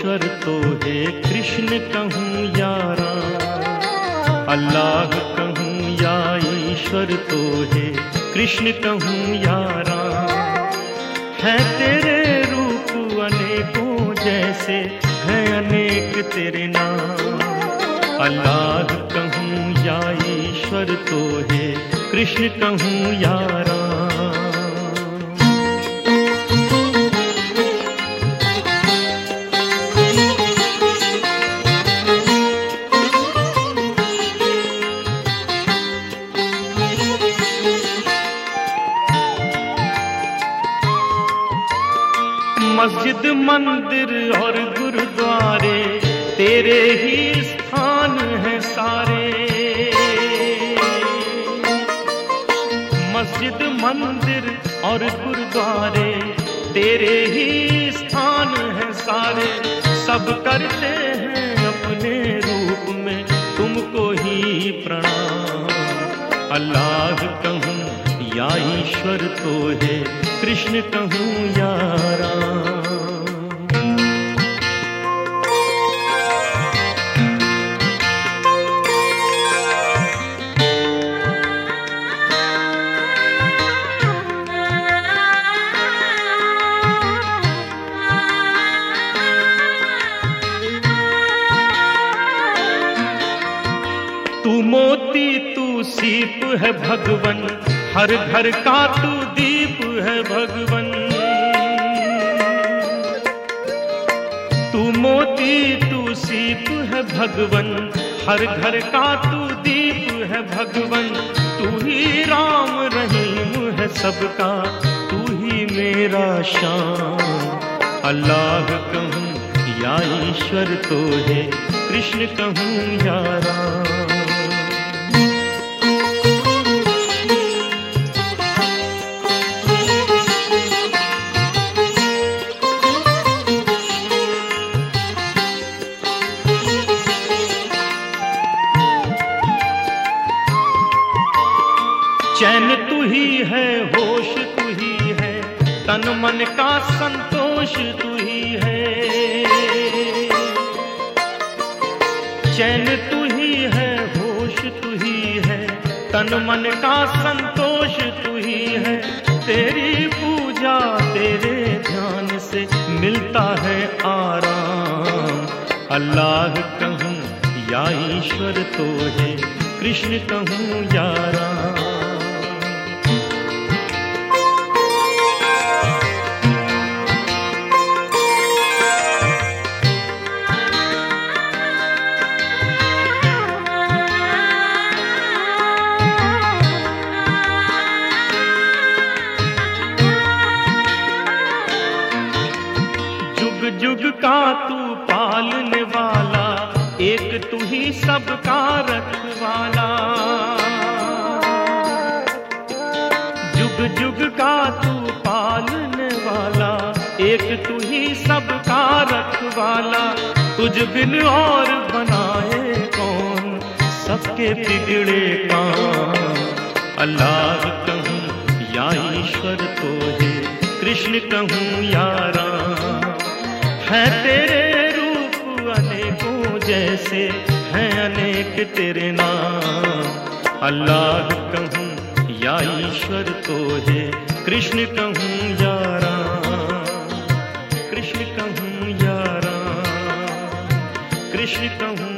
ईश्वर तो है। कृष्ण कहूँ या राम, अल्लाह कहूँ या ईश्वर तो है। कृष्ण कहूँ या राम, है तेरे रूप अनेकों जैसे, है अनेक तेरे नाम। अल्लाह कहूँ या ईश्वर तो है। कृष्ण कहूँ या राम मस्जिद, मंदिर और गुरुद्वारे, तेरे ही स्थान है सारे। मस्जिद, मंदिर और गुरुद्वारे, तेरे ही स्थान है सारे। सब करते हैं अपने रूप में, तुमको ही प्रणाम। अल्लाह कहूँ, या ईश्वर तो है, कृष्ण कहूँ, या है भगवन। हर घर का तू दीप है भगवन। तू मोती, तू सीप है भगवन। हर घर का तू दीप है भगवन। तू ही राम, रहीम है सबका। तू ही मेरा शाम अल्लाह कहूँ, या ईश्वर तो है। कृष्ण कहूँ, या चैन तू ही है, होश तू ही है, तन मन का संतोष तू ही है। चैन तू ही है, होश तू ही है, तन मन का संतोष तू ही है। तेरी पूजा तेरे ध्यान से मिलता है आराम। अल्लाह कहूँ या ईश्वर तो है, कृष्ण कहूँ या राम। जुग का तू पालने वाला, एक तू ही सबका रखवाला। जुग जुग का तू पालने वाला, एक तू ही सबका रखवाला। तुझ बिन और बनाए कौन, सबके बिगड़े काम। अल्लाह कहूँ, या ईश्वर तो है, कृष्ण कहूँ, या राम। है तेरे रूप अनेकों जैसे, हैं अनेक तेरे नाम। अल्लाह कहूँ, या ईश्वर तो है, कृष्ण कहूँ, या राम। कृष्ण कहूँ, या राम। कृष्ण कहूँ